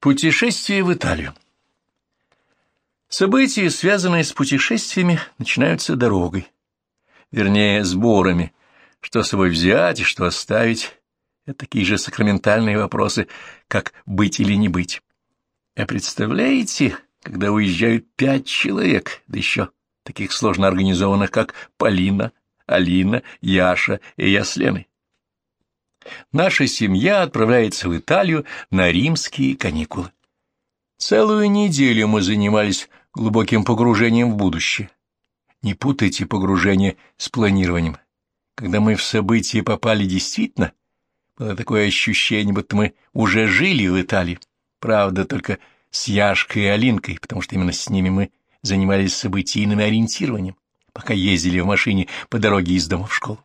Путешествие в Италию События, связанные с путешествиями, начинаются дорогой, вернее, сборами, что с собой взять и что оставить. Это такие же сакраментальные вопросы, как быть или не быть. А представляете, когда уезжают пять человек, да еще таких сложно организованных, как Полина, Алина, Яша и я с Леной? Наша семья отправляется в Италию на римские каникулы. Целую неделю мы занимались глубоким погружением в будущее. Не путайте погружение с планированием. Когда мы в события попали действительно, было такое ощущение, будто мы уже жили в Италии. Правда, только с Яшкой и Алинкой, потому что именно с ними мы занимались событийным ориентированием, пока ездили в машине по дороге из дома в школу.